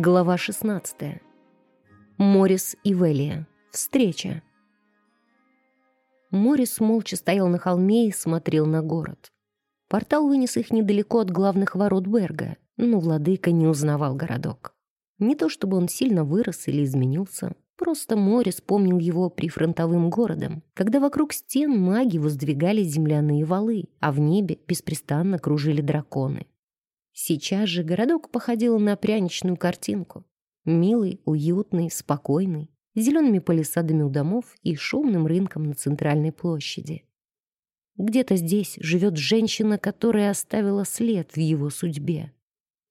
Глава 16. Морис и Велия. Встреча. Морис молча стоял на холме и смотрел на город. Портал вынес их недалеко от главных ворот Берга, но владыка не узнавал городок. Не то чтобы он сильно вырос или изменился, просто Морис помнил его прифронтовым городом, когда вокруг стен маги воздвигали земляные валы, а в небе беспрестанно кружили драконы. Сейчас же городок походил на пряничную картинку. Милый, уютный, спокойный, с зелеными палисадами у домов и шумным рынком на центральной площади. Где-то здесь живет женщина, которая оставила след в его судьбе.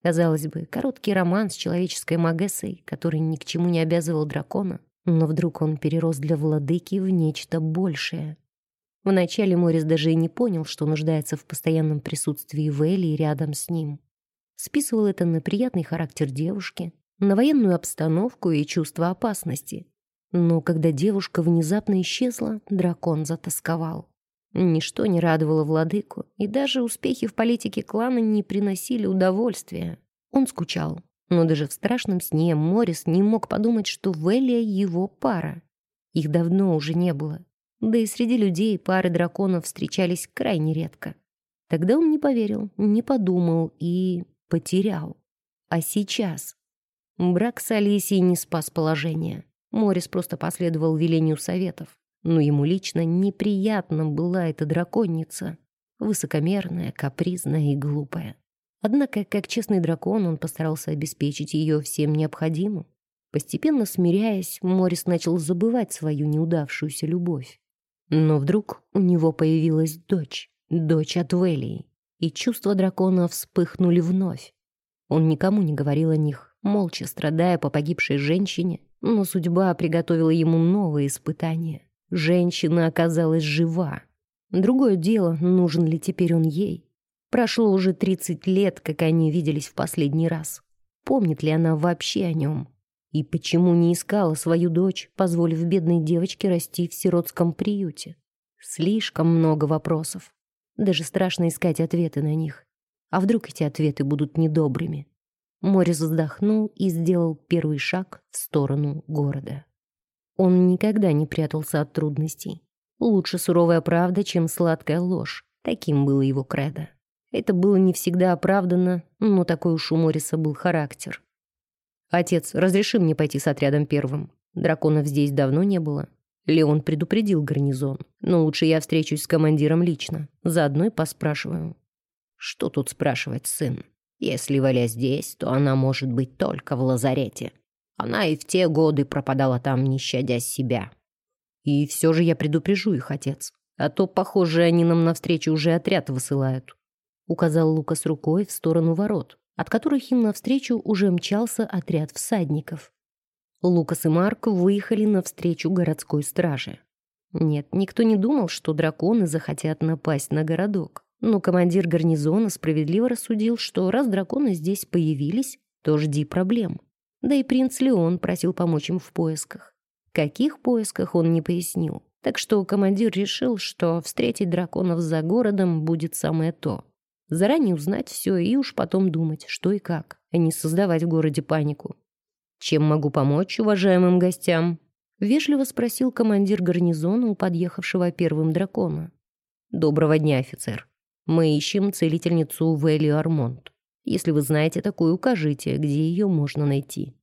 Казалось бы, короткий роман с человеческой Магессой, который ни к чему не обязывал дракона, но вдруг он перерос для владыки в нечто большее. Вначале Морис даже и не понял, что нуждается в постоянном присутствии Вэлли рядом с ним списывал это на приятный характер девушки, на военную обстановку и чувство опасности. Но когда девушка внезапно исчезла, дракон затасковал. Ничто не радовало владыку, и даже успехи в политике клана не приносили удовольствия. Он скучал, но даже в страшном сне Морис не мог подумать, что Велия его пара. Их давно уже не было. Да и среди людей пары драконов встречались крайне редко. Тогда он не поверил, не подумал и потерял. А сейчас? Брак с Алисией не спас положение. Морис просто последовал велению советов. Но ему лично неприятно была эта драконница. Высокомерная, капризная и глупая. Однако, как честный дракон, он постарался обеспечить ее всем необходимым. Постепенно смиряясь, Морис начал забывать свою неудавшуюся любовь. Но вдруг у него появилась дочь, дочь от Велии и чувства дракона вспыхнули вновь. Он никому не говорил о них, молча страдая по погибшей женщине, но судьба приготовила ему новые испытания. Женщина оказалась жива. Другое дело, нужен ли теперь он ей. Прошло уже 30 лет, как они виделись в последний раз. Помнит ли она вообще о нем? И почему не искала свою дочь, позволив бедной девочке расти в сиротском приюте? Слишком много вопросов. Даже страшно искать ответы на них. А вдруг эти ответы будут недобрыми? Морис вздохнул и сделал первый шаг в сторону города. Он никогда не прятался от трудностей. Лучше суровая правда, чем сладкая ложь. Таким было его кредо. Это было не всегда оправдано, но такой уж у Мориса был характер. «Отец, разреши мне пойти с отрядом первым. Драконов здесь давно не было. Леон предупредил гарнизон, но лучше я встречусь с командиром лично, заодно и поспрашиваю. Что тут спрашивать, сын? Если Валя здесь, то она может быть только в лазарете. Она и в те годы пропадала там, не щадя себя. И все же я предупрежу их, отец. А то, похоже, они нам навстречу уже отряд высылают. Указал Лукас рукой в сторону ворот, от которых им навстречу уже мчался отряд всадников. Лукас и Марк выехали навстречу городской страже. Нет, никто не думал, что драконы захотят напасть на городок. Но командир гарнизона справедливо рассудил, что раз драконы здесь появились, то жди проблем. Да и принц Леон просил помочь им в поисках. Каких поисках он не пояснил. Так что командир решил, что встретить драконов за городом будет самое то. Заранее узнать все и уж потом думать, что и как, а не создавать в городе панику. «Чем могу помочь уважаемым гостям?» — вежливо спросил командир гарнизона у подъехавшего первым дракона. «Доброго дня, офицер. Мы ищем целительницу Вэлли Армонт. Если вы знаете такую, укажите, где ее можно найти».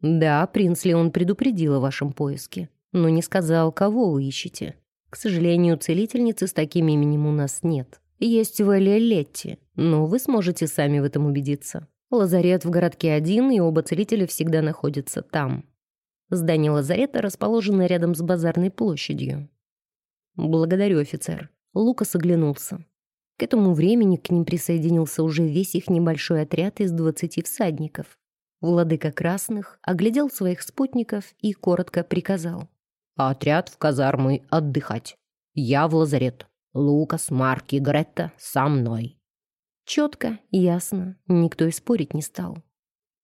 «Да, принц Леон предупредил о вашем поиске, но не сказал, кого вы ищете. К сожалению, целительницы с таким именем у нас нет. Есть Вэлли Летти, но вы сможете сами в этом убедиться. Лазарет в городке один, и оба целителя всегда находятся там. Здание лазарета расположено рядом с базарной площадью. «Благодарю, офицер». Лукас оглянулся. К этому времени к ним присоединился уже весь их небольшой отряд из двадцати всадников. Владыка Красных оглядел своих спутников и коротко приказал. «Отряд в казармы отдыхать. Я в лазарет. Лукас, Марк Гретта со мной». Четко, ясно, никто и спорить не стал.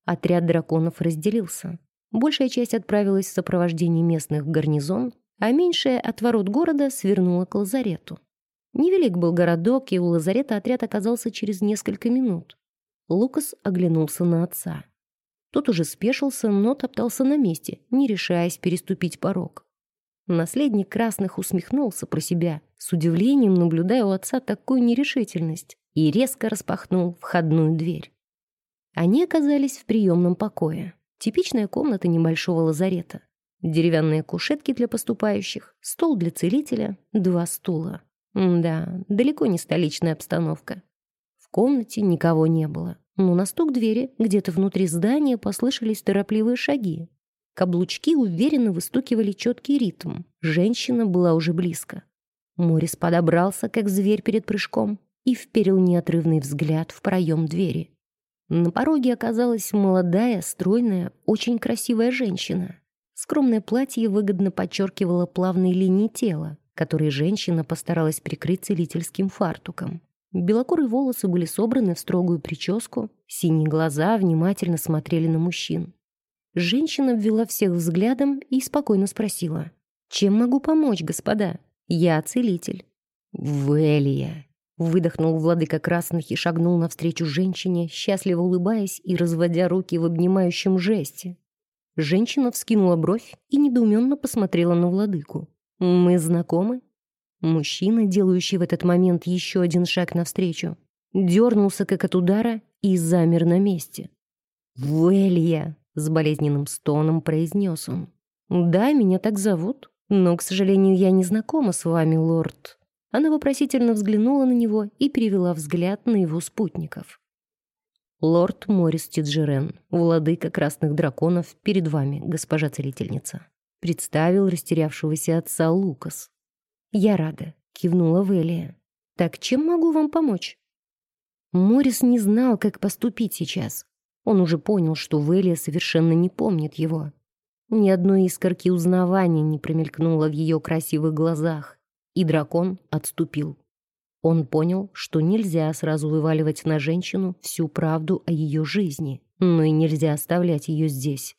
Отряд драконов разделился. Большая часть отправилась в сопровождении местных в гарнизон, а меньшая от ворот города свернула к лазарету. Невелик был городок, и у лазарета отряд оказался через несколько минут. Лукас оглянулся на отца. Тот уже спешился, но топтался на месте, не решаясь переступить порог. Наследник Красных усмехнулся про себя, с удивлением наблюдая у отца такую нерешительность, и резко распахнул входную дверь. Они оказались в приемном покое. Типичная комната небольшого лазарета. Деревянные кушетки для поступающих, стол для целителя, два стула. да, далеко не столичная обстановка. В комнате никого не было но на стук двери где-то внутри здания послышались торопливые шаги. Каблучки уверенно выстукивали четкий ритм. Женщина была уже близко. Морис подобрался, как зверь перед прыжком, и вперил неотрывный взгляд в проем двери. На пороге оказалась молодая, стройная, очень красивая женщина. Скромное платье выгодно подчеркивало плавные линии тела, которые женщина постаралась прикрыть целительским фартуком. Белокурые волосы были собраны в строгую прическу, синие глаза внимательно смотрели на мужчин. Женщина ввела всех взглядом и спокойно спросила. «Чем могу помочь, господа? Я целитель». «Велия!» — выдохнул владыка красных и шагнул навстречу женщине, счастливо улыбаясь и разводя руки в обнимающем жесте. Женщина вскинула бровь и недоуменно посмотрела на владыку. «Мы знакомы?» Мужчина, делающий в этот момент еще один шаг навстречу, дернулся как от удара и замер на месте. «Вэлья!» — с болезненным стоном произнес он. «Да, меня так зовут, но, к сожалению, я не знакома с вами, лорд». Она вопросительно взглянула на него и перевела взгляд на его спутников. «Лорд Морис Тиджерен, владыка красных драконов, перед вами, госпожа целительница», представил растерявшегося отца Лукас. «Я рада», — кивнула Велия. «Так чем могу вам помочь?» Морис не знал, как поступить сейчас. Он уже понял, что Велия совершенно не помнит его. Ни одной искорки узнавания не промелькнуло в ее красивых глазах, и дракон отступил. Он понял, что нельзя сразу вываливать на женщину всю правду о ее жизни, но и нельзя оставлять ее здесь.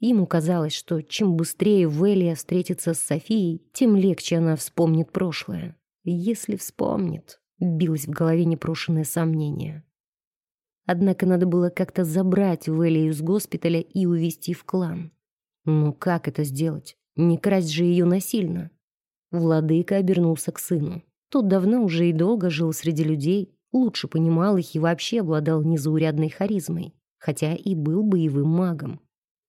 Ему казалось, что чем быстрее Велия встретится с Софией, тем легче она вспомнит прошлое. Если вспомнит, билось в голове непрошенное сомнение. Однако надо было как-то забрать Велию из госпиталя и увезти в клан. Но как это сделать? Не красть же ее насильно. Владыка обернулся к сыну. Тот давно уже и долго жил среди людей, лучше понимал их и вообще обладал незаурядной харизмой, хотя и был боевым магом.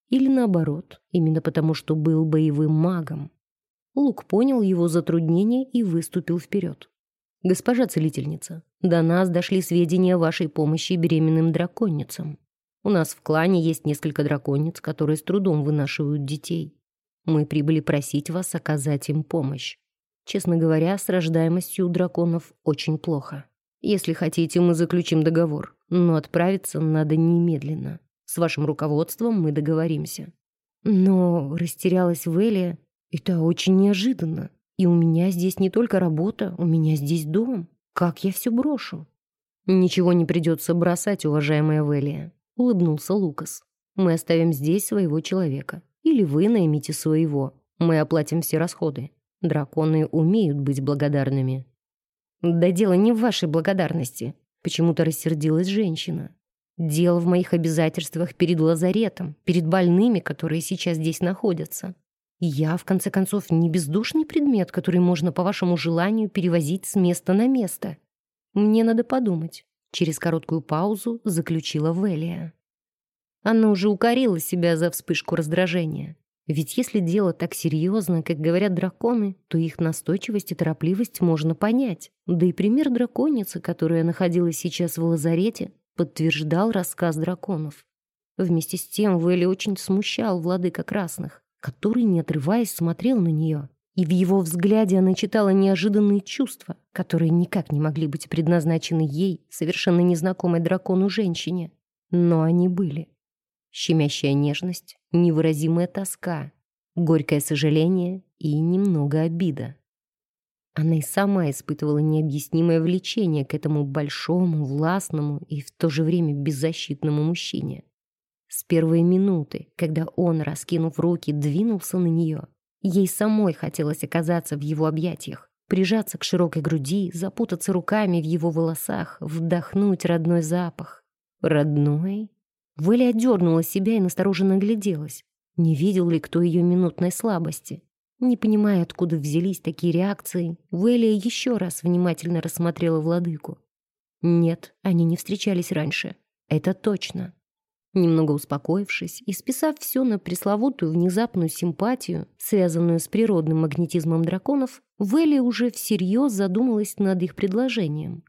Или наоборот, именно потому что был боевым магом. Лук понял его затруднение и выступил вперед. «Госпожа целительница, до нас дошли сведения о вашей помощи беременным драконницам. У нас в клане есть несколько драконниц, которые с трудом вынашивают детей. Мы прибыли просить вас оказать им помощь. Честно говоря, с рождаемостью у драконов очень плохо. Если хотите, мы заключим договор, но отправиться надо немедленно. С вашим руководством мы договоримся». Но растерялась Велия. Это очень неожиданно. И у меня здесь не только работа, у меня здесь дом. Как я все брошу? Ничего не придется бросать, уважаемая Велия, улыбнулся Лукас. Мы оставим здесь своего человека. Или вы наймите своего. Мы оплатим все расходы. Драконы умеют быть благодарными. Да дело не в вашей благодарности. Почему-то рассердилась женщина. Дело в моих обязательствах перед лазаретом, перед больными, которые сейчас здесь находятся. я, в конце концов, не бездушный предмет, который можно по вашему желанию перевозить с места на место. Мне надо подумать. Через короткую паузу заключила Велия. Она уже укорила себя за вспышку раздражения. Ведь если дело так серьезно, как говорят драконы, то их настойчивость и торопливость можно понять. Да и пример драконицы, которая находилась сейчас в лазарете, подтверждал рассказ драконов. Вместе с тем Вэлли очень смущал владыка красных, который, не отрываясь, смотрел на нее. И в его взгляде она читала неожиданные чувства, которые никак не могли быть предназначены ей, совершенно незнакомой дракону женщине. Но они были. Щемящая нежность, невыразимая тоска, горькое сожаление и немного обида. Она и сама испытывала необъяснимое влечение к этому большому, властному и в то же время беззащитному мужчине. С первой минуты, когда он, раскинув руки, двинулся на нее, ей самой хотелось оказаться в его объятиях, прижаться к широкой груди, запутаться руками в его волосах, вдохнуть родной запах. Родной? Вэлли отдернула себя и настороженно гляделась. Не видел ли кто ее минутной слабости? Не понимая, откуда взялись такие реакции, Вэлия еще раз внимательно рассмотрела владыку. Нет, они не встречались раньше. Это точно. Немного успокоившись и списав все на пресловутую внезапную симпатию, связанную с природным магнетизмом драконов, Вэлли уже всерьез задумалась над их предложением.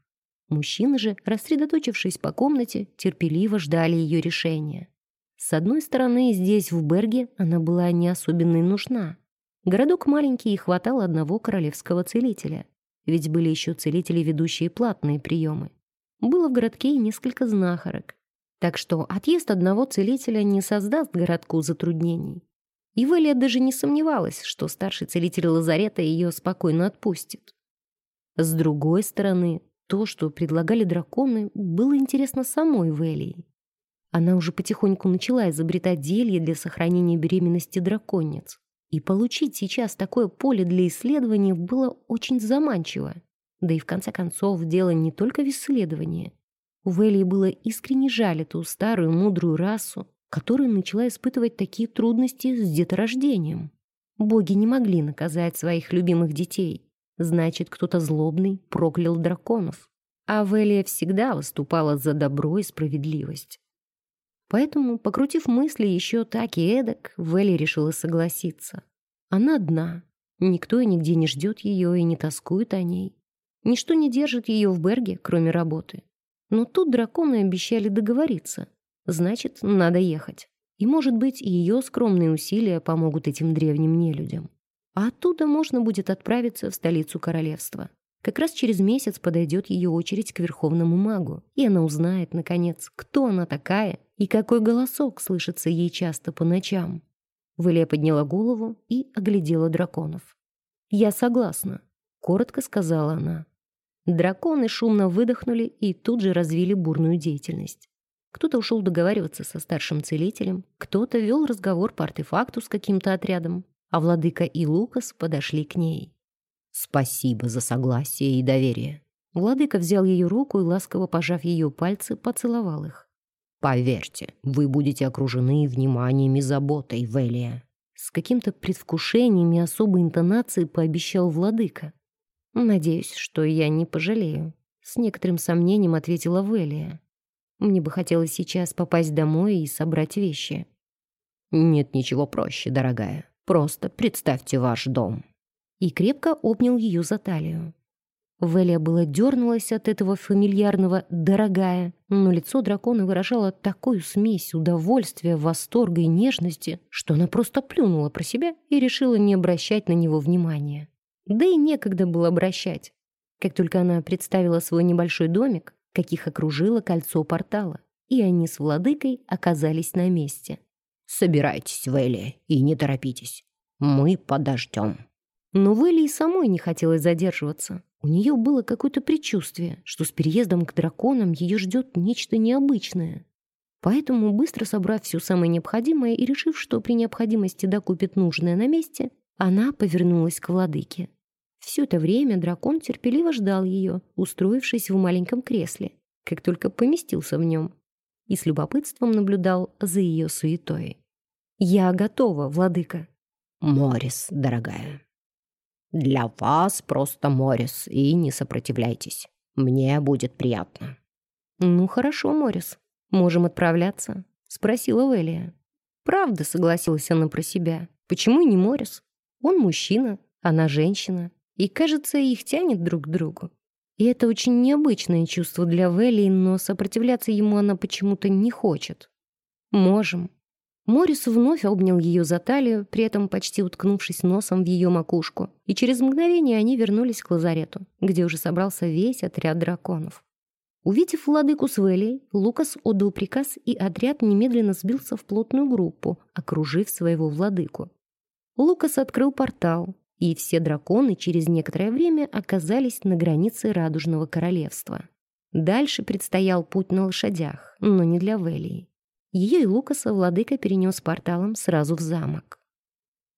Мужчины же, рассредоточившись по комнате, терпеливо ждали ее решения. С одной стороны, здесь, в Берге, она была не особенно нужна. Городок маленький и хватало одного королевского целителя. Ведь были еще целители, ведущие платные приемы. Было в городке и несколько знахарок. Так что отъезд одного целителя не создаст городку затруднений. И Вэлия даже не сомневалась, что старший целитель лазарета ее спокойно отпустит. С другой стороны, то, что предлагали драконы, было интересно самой Вэлии. Она уже потихоньку начала изобретать зелье для сохранения беременности драконец. И получить сейчас такое поле для исследования было очень заманчиво. Да и в конце концов, дело не только в исследовании. У Вэлии было искренне жаль эту старую мудрую расу, которая начала испытывать такие трудности с деторождением. Боги не могли наказать своих любимых детей. Значит, кто-то злобный проклял драконов. А Велия всегда выступала за добро и справедливость. Поэтому, покрутив мысли еще так и эдак, Вэлли решила согласиться. Она одна. Никто и нигде не ждет ее и не тоскует о ней. Ничто не держит ее в Берге, кроме работы. Но тут драконы обещали договориться. Значит, надо ехать. И, может быть, ее скромные усилия помогут этим древним нелюдям. А оттуда можно будет отправиться в столицу королевства. Как раз через месяц подойдет ее очередь к верховному магу, и она узнает, наконец, кто она такая и какой голосок слышится ей часто по ночам. Вэлия подняла голову и оглядела драконов. «Я согласна», — коротко сказала она. Драконы шумно выдохнули и тут же развили бурную деятельность. Кто-то ушел договариваться со старшим целителем, кто-то вел разговор по артефакту с каким-то отрядом, а владыка и Лукас подошли к ней. «Спасибо за согласие и доверие». Владыка взял ее руку и, ласково пожав ее пальцы, поцеловал их. «Поверьте, вы будете окружены вниманием и заботой, Велия». С каким-то предвкушением и особой интонацией пообещал владыка. «Надеюсь, что я не пожалею», — с некоторым сомнением ответила Велия. «Мне бы хотелось сейчас попасть домой и собрать вещи». «Нет ничего проще, дорогая. Просто представьте ваш дом» и крепко обнял ее за талию. Велия было дернулась от этого фамильярного «дорогая», но лицо дракона выражало такую смесь удовольствия, восторга и нежности, что она просто плюнула про себя и решила не обращать на него внимания. Да и некогда было обращать. Как только она представила свой небольшой домик, каких окружило кольцо портала, и они с владыкой оказались на месте. «Собирайтесь, Велия, и не торопитесь. Мы подождем». Но Вэлли и самой не хотелось задерживаться. У нее было какое-то предчувствие, что с переездом к драконам ее ждет нечто необычное. Поэтому, быстро собрав все самое необходимое и решив, что при необходимости докупит нужное на месте, она повернулась к владыке. Все это время дракон терпеливо ждал ее, устроившись в маленьком кресле, как только поместился в нем, и с любопытством наблюдал за ее суетой. «Я готова, владыка». «Морис, дорогая, для вас просто Морис, и не сопротивляйтесь. Мне будет приятно». «Ну хорошо, Морис, можем отправляться», — спросила Велия. «Правда», — согласилась она про себя. «Почему и не Морис? Он мужчина, она женщина, и, кажется, их тянет друг к другу. И это очень необычное чувство для Велии, но сопротивляться ему она почему-то не хочет. Можем. Морис вновь обнял ее за талию, при этом почти уткнувшись носом в ее макушку, и через мгновение они вернулись к лазарету, где уже собрался весь отряд драконов. Увидев владыку с Велей, Лукас отдал приказ, и отряд немедленно сбился в плотную группу, окружив своего владыку. Лукас открыл портал, и все драконы через некоторое время оказались на границе Радужного Королевства. Дальше предстоял путь на лошадях, но не для Велии. Ее и Лукаса владыка перенес порталом сразу в замок.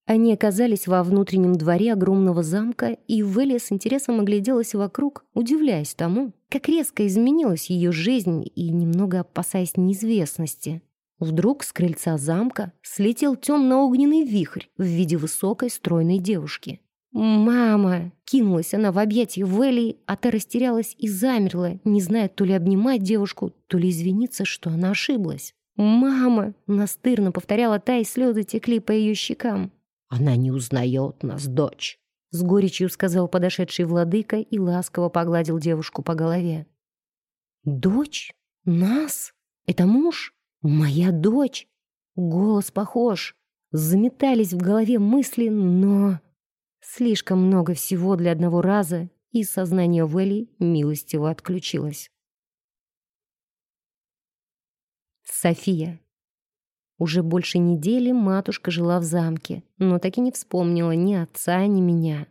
Они оказались во внутреннем дворе огромного замка, и Велия с интересом огляделась вокруг, удивляясь тому, как резко изменилась ее жизнь и немного опасаясь неизвестности. Вдруг с крыльца замка слетел темно-огненный вихрь в виде высокой стройной девушки. «Мама!» — кинулась она в объятия Вэлли, а та растерялась и замерла, не зная то ли обнимать девушку, то ли извиниться, что она ошиблась. «Мама!» — настырно повторяла та, и слезы текли по ее щекам. «Она не узнает нас, дочь!» — с горечью сказал подошедший владыка и ласково погладил девушку по голове. «Дочь? Нас? Это муж? Моя дочь?» Голос похож. Заметались в голове мысли, но... Слишком много всего для одного раза, и сознание Вэлли милостиво отключилось. София. Уже больше недели матушка жила в замке, но так и не вспомнила ни отца, ни меня.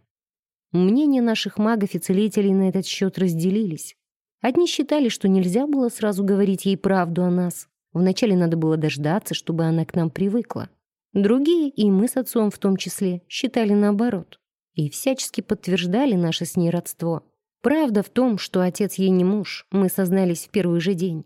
Мнения наших магов и целителей на этот счет разделились. Одни считали, что нельзя было сразу говорить ей правду о нас. Вначале надо было дождаться, чтобы она к нам привыкла. Другие, и мы с отцом в том числе, считали наоборот. И всячески подтверждали наше с ней родство. Правда в том, что отец ей не муж, мы сознались в первый же день.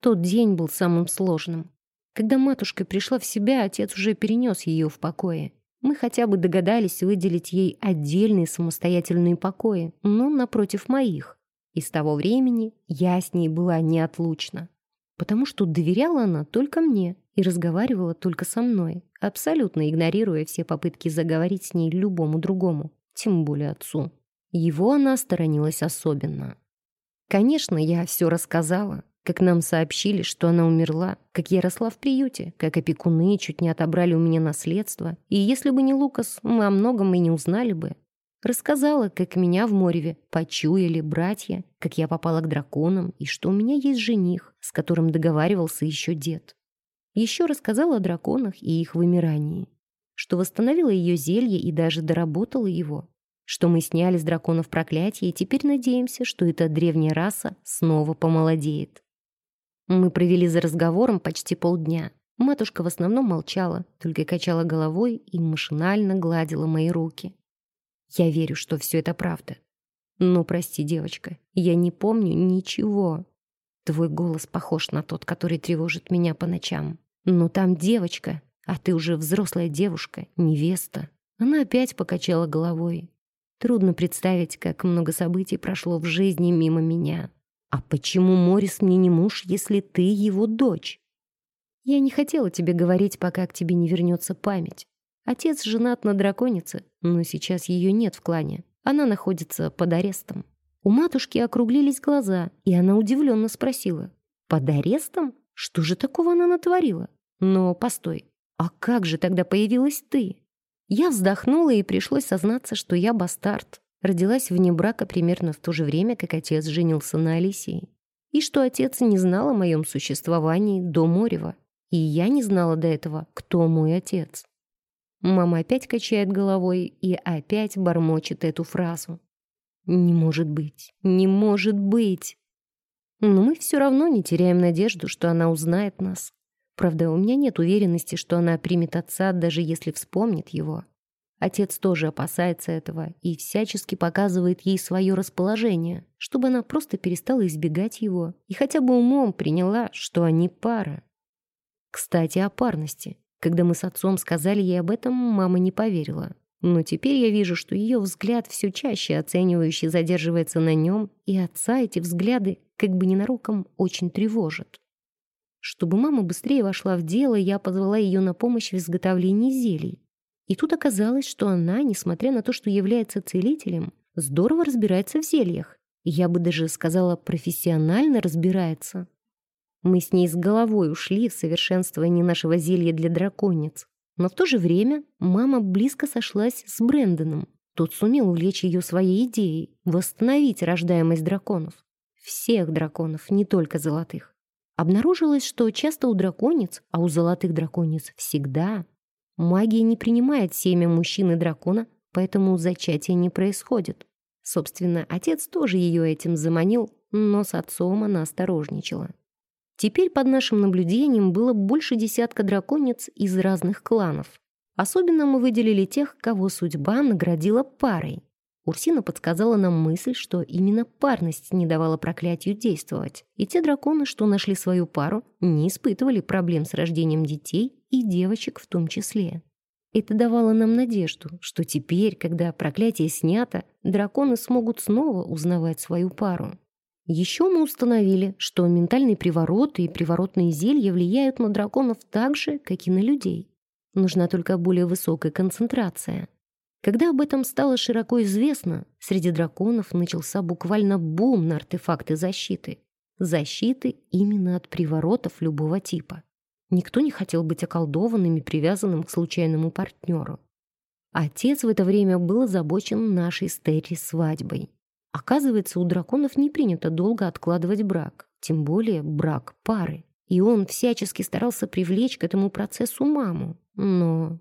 Тот день был самым сложным. Когда матушка пришла в себя, отец уже перенес ее в покое. Мы хотя бы догадались выделить ей отдельные самостоятельные покои, но напротив моих. И с того времени я с ней была неотлучна. Потому что доверяла она только мне и разговаривала только со мной, абсолютно игнорируя все попытки заговорить с ней любому другому, тем более отцу. Его она сторонилась особенно. Конечно, я все рассказала, как нам сообщили, что она умерла, как я росла в приюте, как опекуны чуть не отобрали у меня наследство, и если бы не Лукас, мы о многом и не узнали бы. Рассказала, как меня в Мореве почуяли братья, как я попала к драконам, и что у меня есть жених, с которым договаривался еще дед. Еще рассказала о драконах и их вымирании, что восстановила ее зелье и даже доработала его, что мы сняли с драконов проклятие и теперь надеемся, что эта древняя раса снова помолодеет. Мы провели за разговором почти полдня. Матушка в основном молчала, только качала головой и машинально гладила мои руки. Я верю, что все это правда. Но прости, девочка, я не помню ничего. Твой голос похож на тот, который тревожит меня по ночам. Но там девочка, а ты уже взрослая девушка, невеста. Она опять покачала головой. Трудно представить, как много событий прошло в жизни мимо меня. «А почему Морис мне не муж, если ты его дочь?» «Я не хотела тебе говорить, пока к тебе не вернется память. Отец женат на драконице, но сейчас ее нет в клане. Она находится под арестом». У матушки округлились глаза, и она удивленно спросила. «Под арестом? Что же такого она натворила? Но постой, а как же тогда появилась ты?» Я вздохнула, и пришлось сознаться, что я бастард. Родилась вне брака примерно в то же время, как отец женился на Алисии. И что отец не знал о моем существовании до Морева. И я не знала до этого, кто мой отец. Мама опять качает головой и опять бормочет эту фразу. «Не может быть! Не может быть!» Но мы все равно не теряем надежду, что она узнает нас. Правда, у меня нет уверенности, что она примет отца, даже если вспомнит его. Отец тоже опасается этого и всячески показывает ей свое расположение, чтобы она просто перестала избегать его и хотя бы умом приняла, что они пара. Кстати, о парности. Когда мы с отцом сказали ей об этом, мама не поверила. Но теперь я вижу, что ее взгляд все чаще оценивающий задерживается на нем, и отца эти взгляды, как бы ненароком, очень тревожат. Чтобы мама быстрее вошла в дело, я позвала ее на помощь в изготовлении зелий. И тут оказалось, что она, несмотря на то, что является целителем, здорово разбирается в зельях. Я бы даже сказала, профессионально разбирается. Мы с ней с головой ушли в совершенствование нашего зелья для драконец. Но в то же время мама близко сошлась с Брэндоном. Тот сумел увлечь ее своей идеей — восстановить рождаемость драконов. Всех драконов, не только золотых. Обнаружилось, что часто у драконец, а у золотых драконец всегда, Магия не принимает семя мужчины дракона, поэтому зачатие не происходит. Собственно, отец тоже ее этим заманил, но с отцом она осторожничала. Теперь под нашим наблюдением было больше десятка драконец из разных кланов. Особенно мы выделили тех, кого судьба наградила парой. Урсина подсказала нам мысль, что именно парность не давала проклятию действовать, и те драконы, что нашли свою пару, не испытывали проблем с рождением детей и девочек в том числе. Это давало нам надежду, что теперь, когда проклятие снято, драконы смогут снова узнавать свою пару. Еще мы установили, что ментальные привороты и приворотные зелья влияют на драконов так же, как и на людей. Нужна только более высокая концентрация. Когда об этом стало широко известно, среди драконов начался буквально бум на артефакты защиты. Защиты именно от приворотов любого типа. Никто не хотел быть околдованным и привязанным к случайному партнеру. Отец в это время был озабочен нашей с свадьбой. Оказывается, у драконов не принято долго откладывать брак, тем более брак пары. И он всячески старался привлечь к этому процессу маму. Но...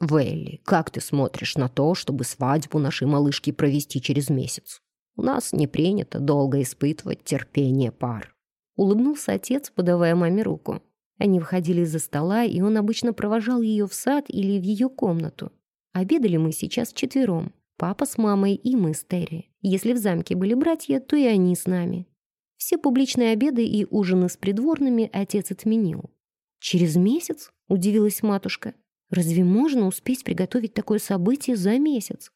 «Велли, как ты смотришь на то, чтобы свадьбу нашей малышки провести через месяц? У нас не принято долго испытывать терпение пар». Улыбнулся отец, подавая маме руку. Они выходили из-за стола, и он обычно провожал ее в сад или в ее комнату. Обедали мы сейчас четвером. Папа с мамой и мы с Терри. Если в замке были братья, то и они с нами. Все публичные обеды и ужины с придворными отец отменил. «Через месяц?» – удивилась матушка. «Разве можно успеть приготовить такое событие за месяц?»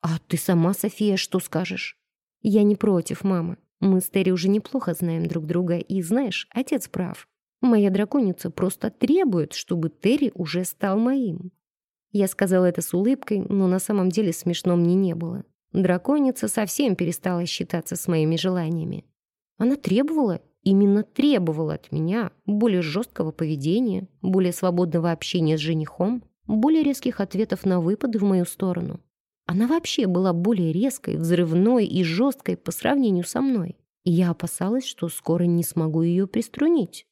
«А ты сама, София, что скажешь?» «Я не против, мама. Мы с Терри уже неплохо знаем друг друга, и, знаешь, отец прав. Моя драконица просто требует, чтобы Терри уже стал моим. Я сказала это с улыбкой, но на самом деле смешно мне не было. Драконица совсем перестала считаться с моими желаниями. Она требовала, именно требовала от меня более жесткого поведения, более свободного общения с женихом, более резких ответов на выпады в мою сторону. Она вообще была более резкой, взрывной и жесткой по сравнению со мной. И я опасалась, что скоро не смогу ее приструнить.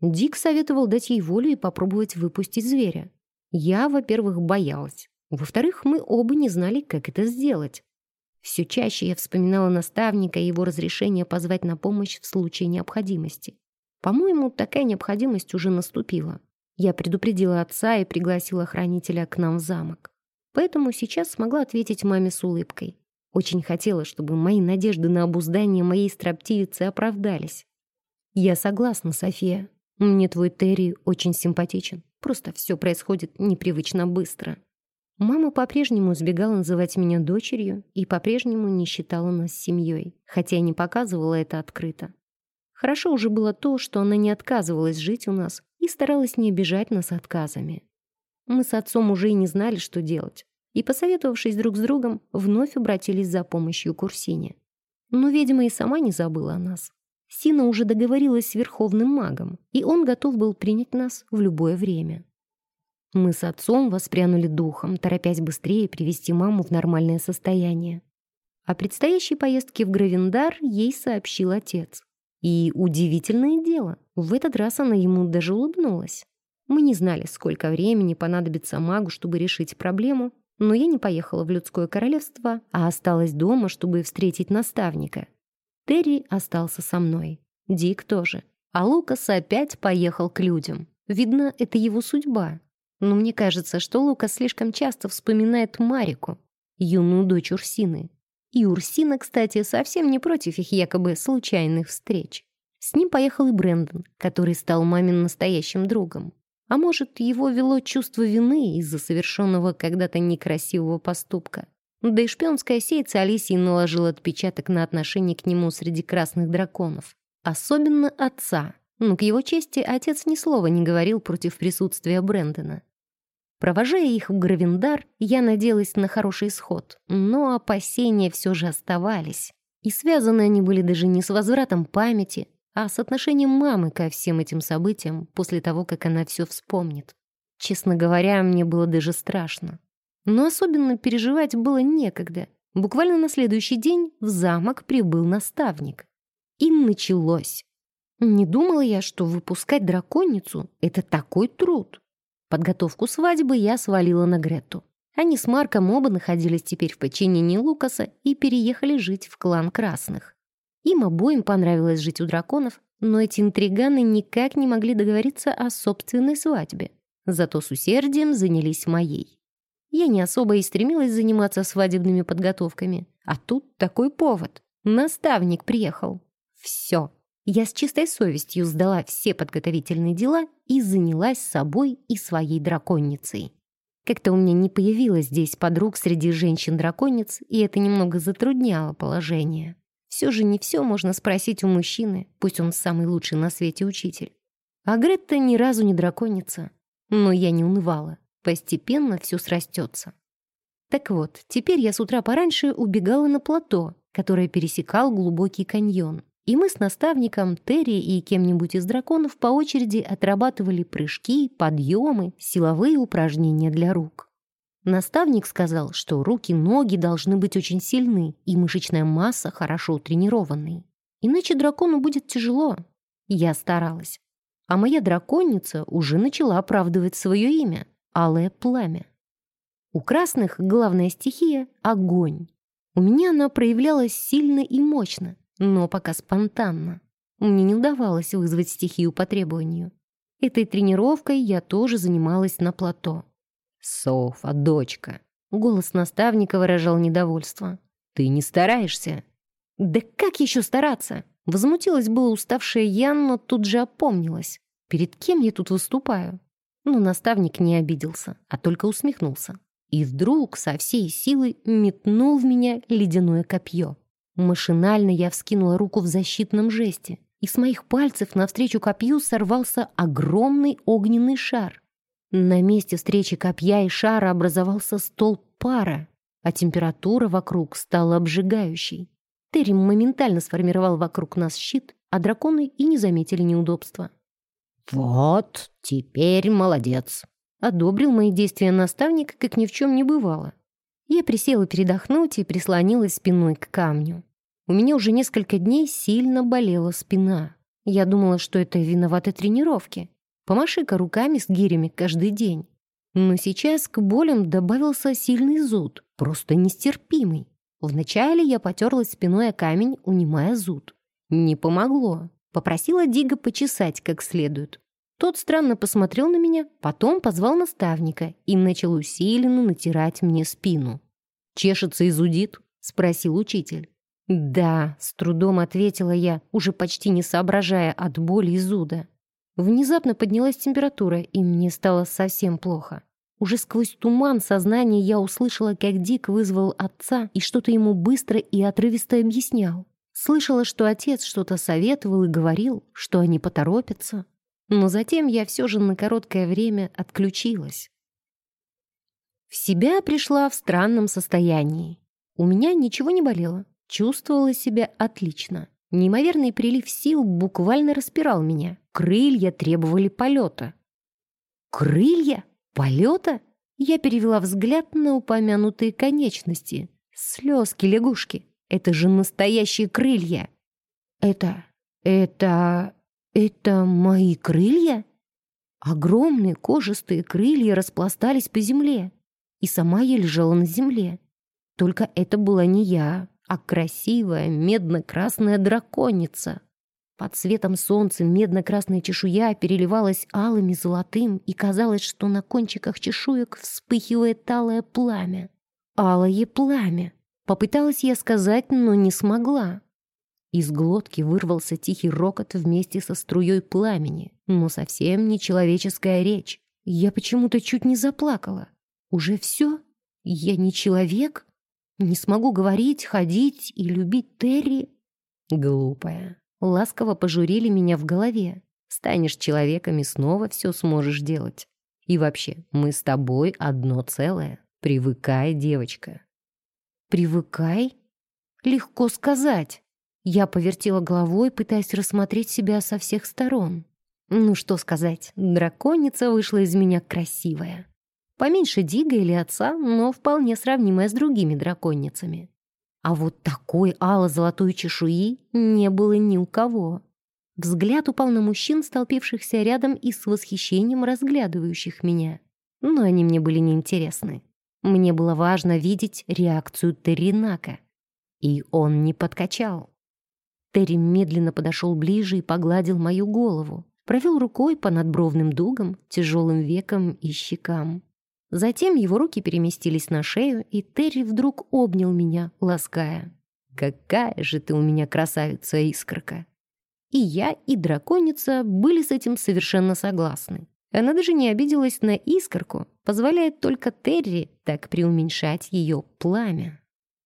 Дик советовал дать ей волю и попробовать выпустить зверя. Я, во-первых, боялась. Во-вторых, мы оба не знали, как это сделать. Все чаще я вспоминала наставника и его разрешение позвать на помощь в случае необходимости. По-моему, такая необходимость уже наступила. Я предупредила отца и пригласила хранителя к нам в замок. Поэтому сейчас смогла ответить маме с улыбкой. Очень хотела, чтобы мои надежды на обуздание моей строптивицы оправдались. «Я согласна, София. Мне твой Терри очень симпатичен. Просто все происходит непривычно быстро. Мама по-прежнему избегала называть меня дочерью и по-прежнему не считала нас семьей, хотя и не показывала это открыто. Хорошо уже было то, что она не отказывалась жить у нас и старалась не обижать нас отказами. Мы с отцом уже и не знали, что делать, и, посоветовавшись друг с другом, вновь обратились за помощью к Урсине. Но ведьма и сама не забыла о нас. Сина уже договорилась с верховным магом, и он готов был принять нас в любое время. Мы с отцом воспрянули духом, торопясь быстрее привести маму в нормальное состояние. О предстоящей поездке в Гравендар ей сообщил отец. И удивительное дело, в этот раз она ему даже улыбнулась. Мы не знали, сколько времени понадобится магу, чтобы решить проблему, но я не поехала в людское королевство, а осталась дома, чтобы встретить наставника, Терри остался со мной. Дик тоже. А Лукас опять поехал к людям. Видно, это его судьба. Но мне кажется, что Лукас слишком часто вспоминает Марику, юную дочь Урсины. И Урсина, кстати, совсем не против их якобы случайных встреч. С ним поехал и Брэндон, который стал мамин настоящим другом. А может, его вело чувство вины из-за совершенного когда-то некрасивого поступка. Да и шпионская сеть Алисии наложила отпечаток на отношение к нему среди красных драконов. Особенно отца. Но к его чести отец ни слова не говорил против присутствия Брэндона. Провожая их в Гравендар, я надеялась на хороший исход, но опасения все же оставались. И связаны они были даже не с возвратом памяти, а с отношением мамы ко всем этим событиям после того, как она все вспомнит. Честно говоря, мне было даже страшно. Но особенно переживать было некогда. Буквально на следующий день в замок прибыл наставник. И началось. Не думала я, что выпускать драконицу — это такой труд. Подготовку свадьбы я свалила на Грету. Они с Марком оба находились теперь в подчинении Лукаса и переехали жить в клан Красных. Им обоим понравилось жить у драконов, но эти интриганы никак не могли договориться о собственной свадьбе. Зато с усердием занялись моей. Я не особо и стремилась заниматься свадебными подготовками. А тут такой повод. Наставник приехал. Все. Я с чистой совестью сдала все подготовительные дела и занялась собой и своей драконницей. Как-то у меня не появилось здесь подруг среди женщин-драконниц, и это немного затрудняло положение. Все же не все можно спросить у мужчины, пусть он самый лучший на свете учитель. А Гретта ни разу не драконица. Но я не унывала. Постепенно все срастется. Так вот, теперь я с утра пораньше убегала на плато, которое пересекал глубокий каньон. И мы с наставником, Терри и кем-нибудь из драконов по очереди отрабатывали прыжки, подъемы, силовые упражнения для рук. Наставник сказал, что руки-ноги должны быть очень сильны и мышечная масса хорошо тренированной. Иначе дракону будет тяжело. Я старалась. А моя драконица уже начала оправдывать свое имя — Алое Пламя. У красных главная стихия — огонь. У меня она проявлялась сильно и мощно, но пока спонтанно. Мне не удавалось вызвать стихию по требованию. Этой тренировкой я тоже занималась на плато. «Софа, дочка!» Голос наставника выражал недовольство. «Ты не стараешься?» «Да как еще стараться?» Возмутилась была уставшая Ян, но тут же опомнилась. «Перед кем я тут выступаю?» Но наставник не обиделся, а только усмехнулся. И вдруг со всей силы метнул в меня ледяное копье. Машинально я вскинула руку в защитном жесте, и с моих пальцев навстречу копью сорвался огромный огненный шар. На месте встречи копья и шара образовался столб пара, а температура вокруг стала обжигающей. Терри моментально сформировал вокруг нас щит, а драконы и не заметили неудобства. «Вот, теперь молодец!» Одобрил мои действия наставник, как ни в чем не бывало. Я присела передохнуть и прислонилась спиной к камню. У меня уже несколько дней сильно болела спина. Я думала, что это виноваты тренировки. Помаши-ка руками с гирями каждый день. Но сейчас к болям добавился сильный зуд, просто нестерпимый. Вначале я потерлась спиной о камень, унимая зуд. Не помогло. Попросила Дига почесать как следует. Тот странно посмотрел на меня, потом позвал наставника и начал усиленно натирать мне спину. «Чешется и зудит?» — спросил учитель. «Да», — с трудом ответила я, уже почти не соображая от боли и зуда. Внезапно поднялась температура, и мне стало совсем плохо. Уже сквозь туман сознания я услышала, как Дик вызвал отца и что-то ему быстро и отрывисто объяснял. Слышала, что отец что-то советовал и говорил, что они поторопятся. Но затем я все же на короткое время отключилась. В себя пришла в странном состоянии. У меня ничего не болело. Чувствовала себя отлично. Неимоверный прилив сил буквально распирал меня. Крылья требовали полета. Крылья? Полета? Я перевела взгляд на упомянутые конечности. Слезки лягушки. Это же настоящие крылья. Это... это... «Это мои крылья?» Огромные кожистые крылья распластались по земле, и сама я лежала на земле. Только это была не я, а красивая медно-красная драконица. Под светом солнца медно-красная чешуя переливалась алым и золотым, и казалось, что на кончиках чешуек вспыхивает алое пламя. Алое пламя. Попыталась я сказать, но не смогла. Из глотки вырвался тихий рокот вместе со струей пламени, но совсем не человеческая речь. Я почему-то чуть не заплакала. Уже все? Я не человек? Не смогу говорить, ходить и любить Терри? Глупая. Ласково пожурили меня в голове. Станешь человеком и снова все сможешь делать. И вообще, мы с тобой одно целое. Привыкай, девочка. Привыкай? Легко сказать. Я повертела головой, пытаясь рассмотреть себя со всех сторон. Ну что сказать, драконица вышла из меня красивая. Поменьше Дига или отца, но вполне сравнимая с другими драконницами. А вот такой ало-золотой чешуи не было ни у кого. Взгляд упал на мужчин, столпившихся рядом и с восхищением разглядывающих меня. Но они мне были неинтересны. Мне было важно видеть реакцию Терринака. И он не подкачал. Терри медленно подошел ближе и погладил мою голову. Провел рукой по надбровным дугам, тяжелым векам и щекам. Затем его руки переместились на шею, и Терри вдруг обнял меня, лаская. «Какая же ты у меня красавица-искорка!» И я, и драконица были с этим совершенно согласны. Она даже не обиделась на искорку, позволяет только Терри так преуменьшать ее пламя.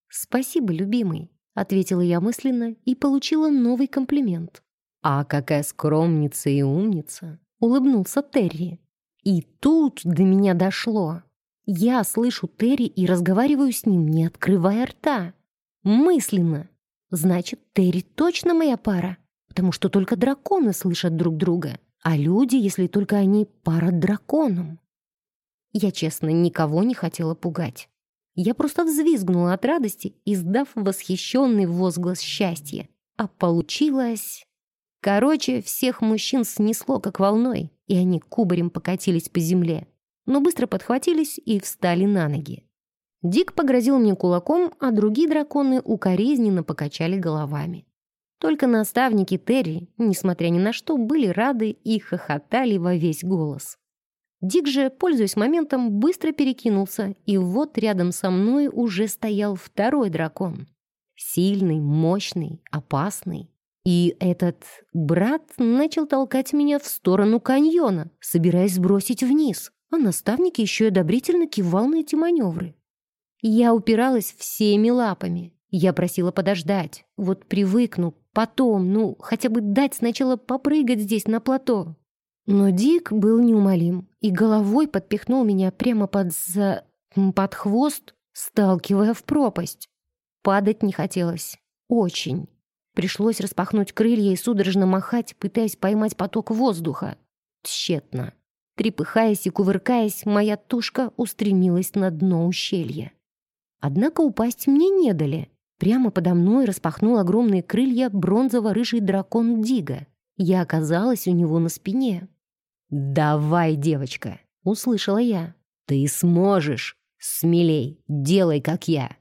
«Спасибо, любимый», — ответила я мысленно и получила новый комплимент. «А какая скромница и умница!» — улыбнулся Терри. И тут до меня дошло. Я слышу Терри и разговариваю с ним, не открывая рта. Мысленно. Значит, Терри точно моя пара, потому что только драконы слышат друг друга, а люди, если только они пара драконом. Я, честно, никого не хотела пугать. Я просто взвизгнула от радости, издав восхищенный возглас счастья. А получилось... Короче, всех мужчин снесло как волной, и они кубарем покатились по земле, но быстро подхватились и встали на ноги. Дик погрозил мне кулаком, а другие драконы укоризненно покачали головами. Только наставники Терри, несмотря ни на что, были рады и хохотали во весь голос. Дик же, пользуясь моментом, быстро перекинулся, и вот рядом со мной уже стоял второй дракон. Сильный, мощный, опасный. И этот брат начал толкать меня в сторону каньона, собираясь сбросить вниз, а наставник еще и одобрительно кивал на эти маневры. Я упиралась всеми лапами. Я просила подождать, вот привыкну, потом, ну, хотя бы дать сначала попрыгать здесь на плато. Но Дик был неумолим и головой подпихнул меня прямо под за... под хвост, сталкивая в пропасть. Падать не хотелось. Очень. Пришлось распахнуть крылья и судорожно махать, пытаясь поймать поток воздуха. Тщетно. Трепыхаясь и кувыркаясь, моя тушка устремилась на дно ущелья. Однако упасть мне не дали. Прямо подо мной распахнул огромные крылья бронзово-рыжий дракон Дига. Я оказалась у него на спине. «Давай, девочка!» — услышала я. «Ты сможешь! Смелей! Делай, как я!»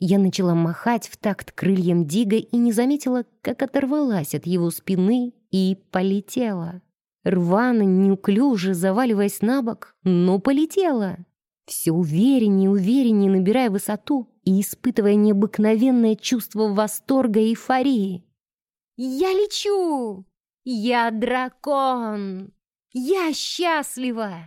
Я начала махать в такт крыльям Дига и не заметила, как оторвалась от его спины и полетела. Рвано, неуклюже, заваливаясь на бок, но полетела. Все увереннее и увереннее набирая высоту и испытывая необыкновенное чувство восторга и эйфории. «Я лечу! Я дракон! Я счастлива!»